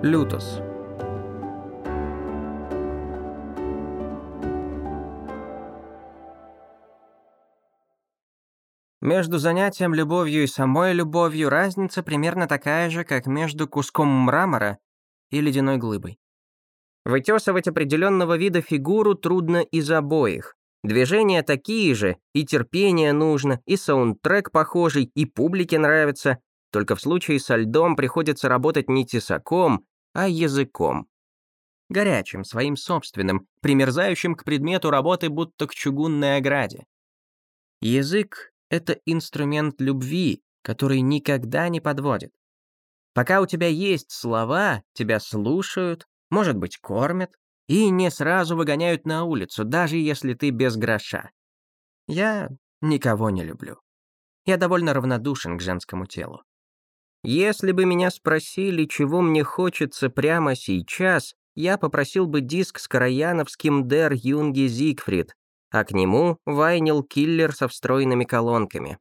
Лютос. Между занятием любовью и самой любовью разница примерно такая же, как между куском мрамора и ледяной глыбой. Вытесывать определенного вида фигуру трудно из обоих. Движения такие же, и терпение нужно, и саундтрек похожий, и публике нравится. Только в случае со льдом приходится работать не тесаком, а языком. Горячим, своим собственным, примерзающим к предмету работы, будто к чугунной ограде. Язык — это инструмент любви, который никогда не подводит. Пока у тебя есть слова, тебя слушают, может быть, кормят, и не сразу выгоняют на улицу, даже если ты без гроша. Я никого не люблю. Я довольно равнодушен к женскому телу. Если бы меня спросили, чего мне хочется прямо сейчас, я попросил бы диск с караяновским Дер Юнги Зигфрид, а к нему вайнил киллер со встроенными колонками.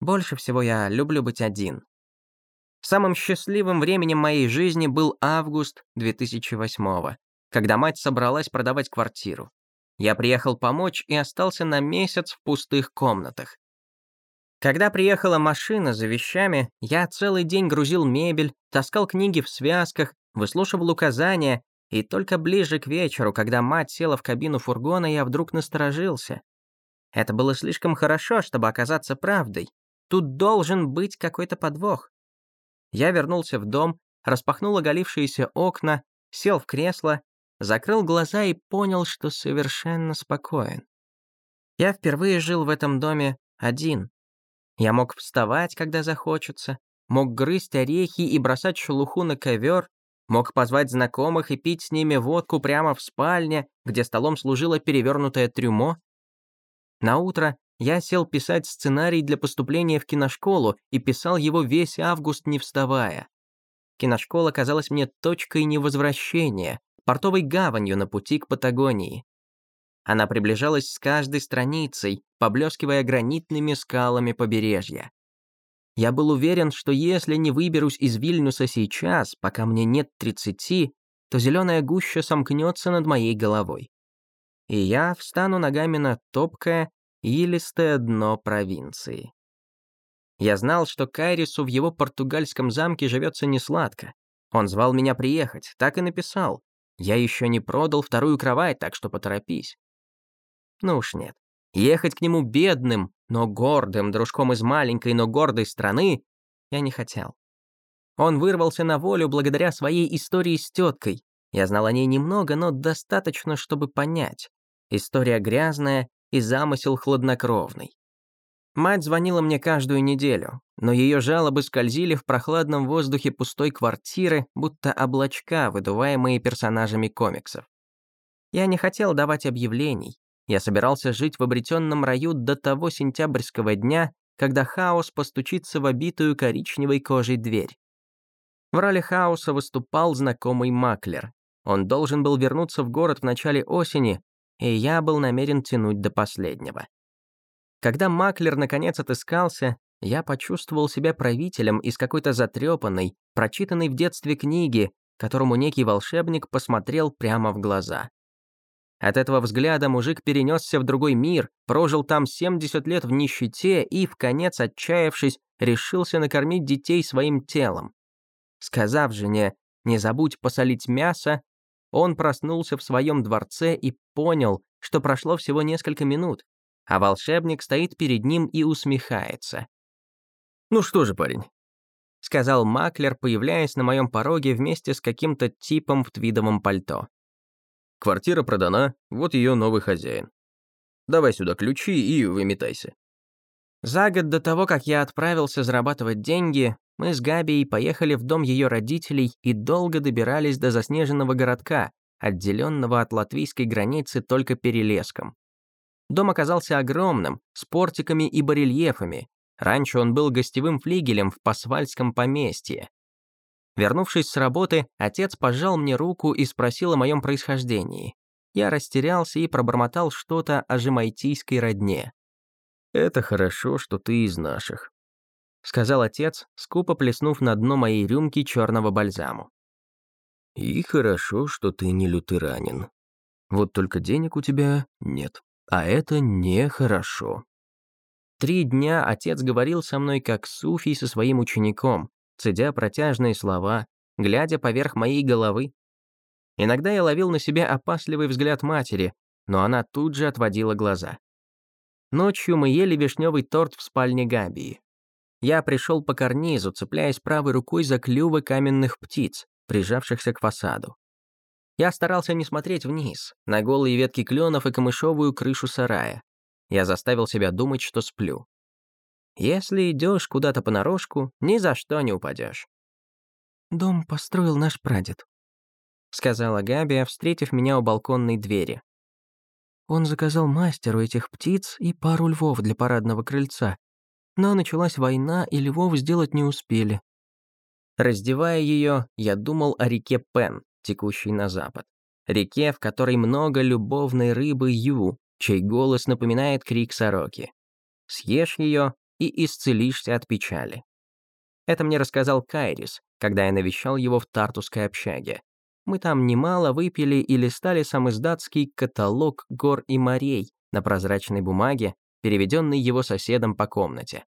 Больше всего я люблю быть один. Самым счастливым временем моей жизни был август 2008 когда мать собралась продавать квартиру. Я приехал помочь и остался на месяц в пустых комнатах. Когда приехала машина за вещами, я целый день грузил мебель, таскал книги в связках, выслушивал указания, и только ближе к вечеру, когда мать села в кабину фургона, я вдруг насторожился. Это было слишком хорошо, чтобы оказаться правдой. Тут должен быть какой-то подвох. Я вернулся в дом, распахнул оголившиеся окна, сел в кресло, закрыл глаза и понял, что совершенно спокоен. Я впервые жил в этом доме один. Я мог вставать, когда захочется, мог грызть орехи и бросать шелуху на ковер, мог позвать знакомых и пить с ними водку прямо в спальне, где столом служило перевернутое трюмо. На утро я сел писать сценарий для поступления в киношколу и писал его весь август, не вставая. Киношкола казалась мне точкой невозвращения, портовой гаванью на пути к Патагонии. Она приближалась с каждой страницей, поблескивая гранитными скалами побережья. Я был уверен, что если не выберусь из Вильнюса сейчас, пока мне нет тридцати, то зеленая гуща сомкнется над моей головой. И я встану ногами на топкое, илистое дно провинции. Я знал, что Кайрису в его португальском замке живется несладко. Он звал меня приехать, так и написал. Я еще не продал вторую кровать, так что поторопись. Ну уж нет. Ехать к нему бедным, но гордым, дружком из маленькой, но гордой страны я не хотел. Он вырвался на волю благодаря своей истории с теткой. Я знал о ней немного, но достаточно, чтобы понять. История грязная и замысел хладнокровный. Мать звонила мне каждую неделю, но ее жалобы скользили в прохладном воздухе пустой квартиры, будто облачка, выдуваемые персонажами комиксов. Я не хотел давать объявлений, я собирался жить в обретенном раю до того сентябрьского дня, когда хаос постучится в обитую коричневой кожей дверь. В роли хаоса выступал знакомый маклер. Он должен был вернуться в город в начале осени, и я был намерен тянуть до последнего. Когда маклер наконец отыскался, я почувствовал себя правителем из какой-то затрепанной, прочитанной в детстве книги, которому некий волшебник посмотрел прямо в глаза. От этого взгляда мужик перенесся в другой мир, прожил там 70 лет в нищете и, в конец отчаявшись, решился накормить детей своим телом. Сказав жене «не забудь посолить мясо», он проснулся в своем дворце и понял, что прошло всего несколько минут, а волшебник стоит перед ним и усмехается. «Ну что же, парень?» — сказал Маклер, появляясь на моем пороге вместе с каким-то типом в твидовом пальто. Квартира продана, вот ее новый хозяин. Давай сюда ключи и выметайся. За год до того, как я отправился зарабатывать деньги, мы с Габией поехали в дом ее родителей и долго добирались до заснеженного городка, отделенного от латвийской границы только перелеском. Дом оказался огромным, с портиками и барельефами. Раньше он был гостевым флигелем в Пасвальском поместье. Вернувшись с работы, отец пожал мне руку и спросил о моем происхождении. Я растерялся и пробормотал что-то о жемайтийской родне. «Это хорошо, что ты из наших», — сказал отец, скупо плеснув на дно моей рюмки черного бальзаму. И хорошо, что ты не лютеранин. Вот только денег у тебя нет. А это нехорошо. Три дня отец говорил со мной как суфий со своим учеником, цедя протяжные слова, глядя поверх моей головы. Иногда я ловил на себе опасливый взгляд матери, но она тут же отводила глаза. Ночью мы ели вишневый торт в спальне Габии. Я пришел по карнизу, цепляясь правой рукой за клювы каменных птиц, прижавшихся к фасаду. Я старался не смотреть вниз, на голые ветки кленов и камышовую крышу сарая. Я заставил себя думать, что сплю. Если идешь куда-то понарошку, ни за что не упадешь. «Дом построил наш прадед», — сказала Габи, встретив меня у балконной двери. Он заказал мастеру этих птиц и пару львов для парадного крыльца. Но началась война, и львов сделать не успели. Раздевая ее, я думал о реке Пен, текущей на запад. Реке, в которой много любовной рыбы ю, чей голос напоминает крик сороки. Съешь ее и исцелишься от печали. Это мне рассказал Кайрис, когда я навещал его в Тартусской общаге. Мы там немало выпили и листали сам издатский каталог гор и морей на прозрачной бумаге, переведенный его соседом по комнате.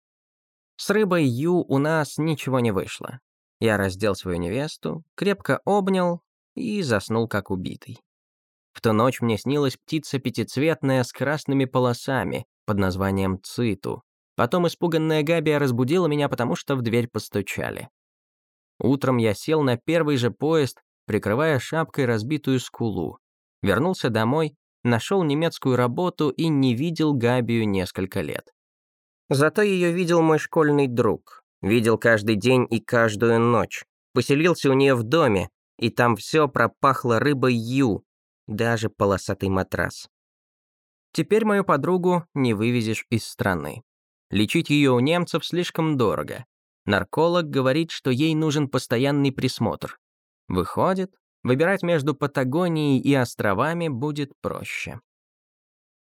С рыбой Ю у нас ничего не вышло. Я раздел свою невесту, крепко обнял и заснул как убитый. В ту ночь мне снилась птица пятицветная с красными полосами под названием Циту. Потом испуганная Габия разбудила меня, потому что в дверь постучали. Утром я сел на первый же поезд, прикрывая шапкой разбитую скулу. Вернулся домой, нашел немецкую работу и не видел Габию несколько лет. Зато ее видел мой школьный друг. Видел каждый день и каждую ночь. Поселился у нее в доме, и там все пропахло рыбой ю, даже полосатый матрас. Теперь мою подругу не вывезешь из страны. Лечить ее у немцев слишком дорого. Нарколог говорит, что ей нужен постоянный присмотр. Выходит, выбирать между Патагонией и островами будет проще.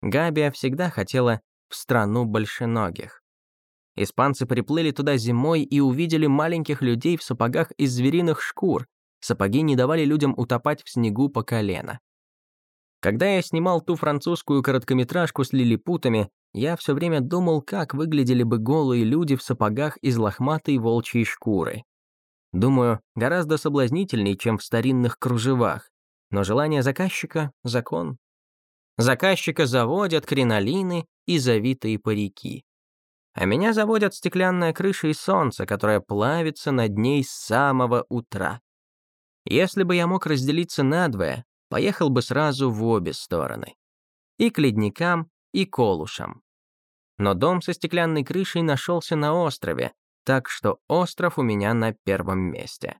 Габия всегда хотела в страну большеногих. Испанцы приплыли туда зимой и увидели маленьких людей в сапогах из звериных шкур, Сапоги не давали людям утопать в снегу по колено. Когда я снимал ту французскую короткометражку с лилипутами, я все время думал, как выглядели бы голые люди в сапогах из лохматой волчьей шкуры. Думаю, гораздо соблазнительней, чем в старинных кружевах. Но желание заказчика — закон. Заказчика заводят кринолины и завитые парики. А меня заводят стеклянная крыша и солнце, которое плавится над ней с самого утра. Если бы я мог разделиться надвое, поехал бы сразу в обе стороны. И к ледникам, и к олушам. Но дом со стеклянной крышей нашелся на острове, так что остров у меня на первом месте.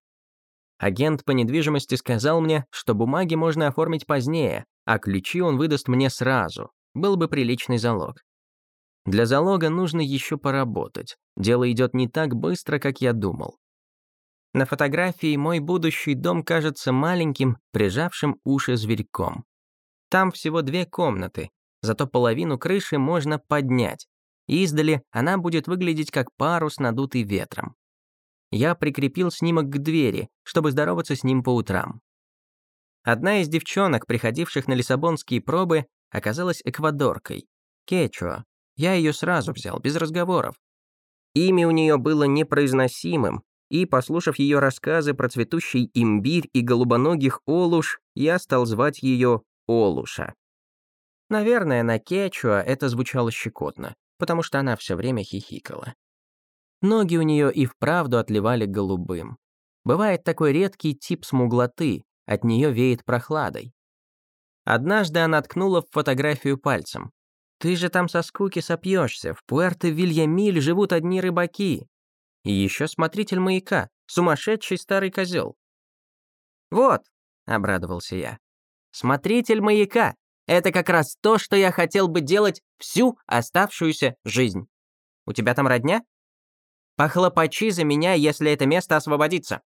Агент по недвижимости сказал мне, что бумаги можно оформить позднее, а ключи он выдаст мне сразу. Был бы приличный залог. Для залога нужно еще поработать. Дело идет не так быстро, как я думал. На фотографии мой будущий дом кажется маленьким, прижавшим уши зверьком. Там всего две комнаты, зато половину крыши можно поднять. Издали она будет выглядеть как парус, надутый ветром. Я прикрепил снимок к двери, чтобы здороваться с ним по утрам. Одна из девчонок, приходивших на лиссабонские пробы, оказалась эквадоркой. Кечуа. Я ее сразу взял, без разговоров. Имя у нее было непроизносимым, и, послушав ее рассказы про цветущий имбирь и голубоногих олуш, я стал звать ее Олуша. Наверное, на кечуа это звучало щекотно, потому что она все время хихикала. Ноги у нее и вправду отливали голубым. Бывает такой редкий тип смуглоты, от нее веет прохладой. Однажды она ткнула в фотографию пальцем. «Ты же там со скуки сопьешься, в Пуэрто-Вильямиль живут одни рыбаки, и еще смотритель маяка, сумасшедший старый козел. «Вот», — обрадовался я, — «смотритель маяка. Это как раз то, что я хотел бы делать всю оставшуюся жизнь. У тебя там родня? Похлопочи за меня, если это место освободится».